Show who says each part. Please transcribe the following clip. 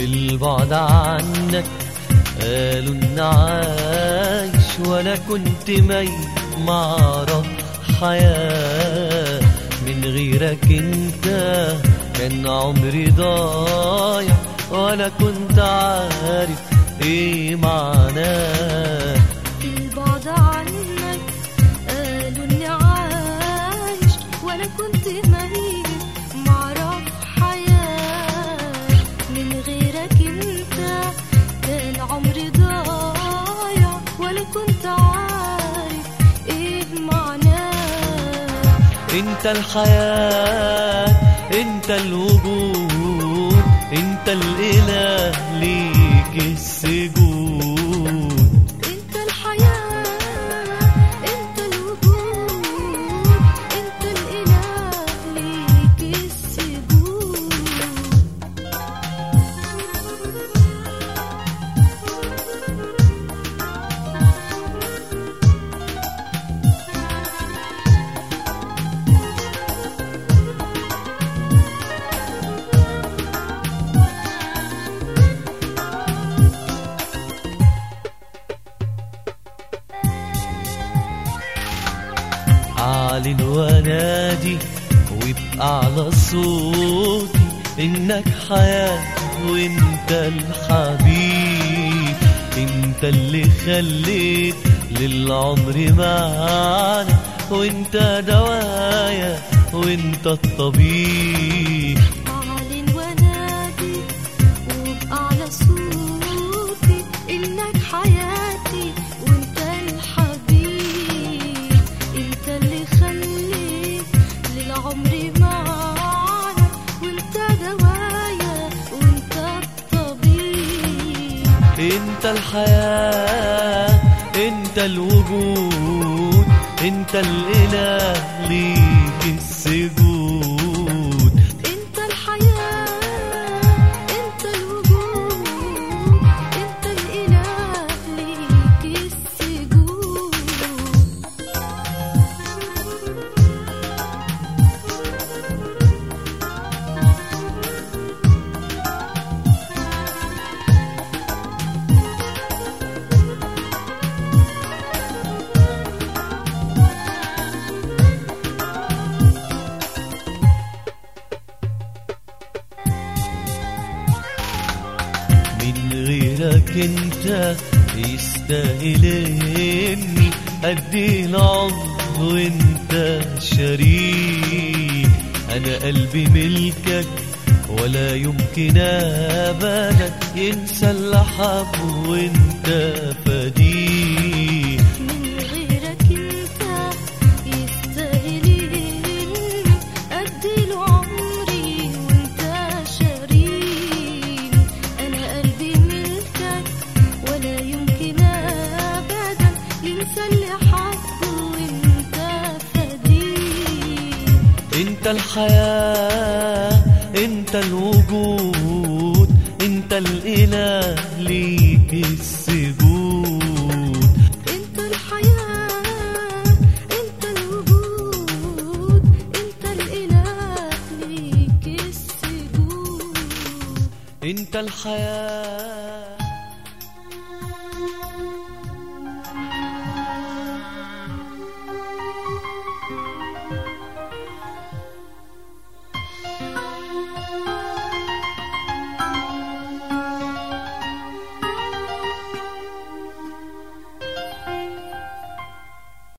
Speaker 1: البعد عنك قالوا ان عايش ولا كنت ميت معرف حياة من غيرك انت كان عمري ضايع ولا كنت عارف إيه معناه
Speaker 2: انت
Speaker 1: الحياة انت الوجود انت الإله ليك السجود. اعلن وانادي ويبقى على صوتي إنك حياة وإنت الحبيب. إنت اللي خليت للعمر معانا وإنت دوايا وإنت الطبيب. انت الحياة انت الوجود انت
Speaker 2: الإله ليك
Speaker 1: غيرك أنت يستاهل اني ادي العمر وانت شريك أنا قلبي ملكك ولا يمكن ابدا. ينسى اللي حب وانت فديك
Speaker 2: انت
Speaker 1: الحياة انت الوجود انت الإله ليك السجود.
Speaker 2: انت الحياة انت الوجود انت الإله ليك السجود.
Speaker 1: انت الحياة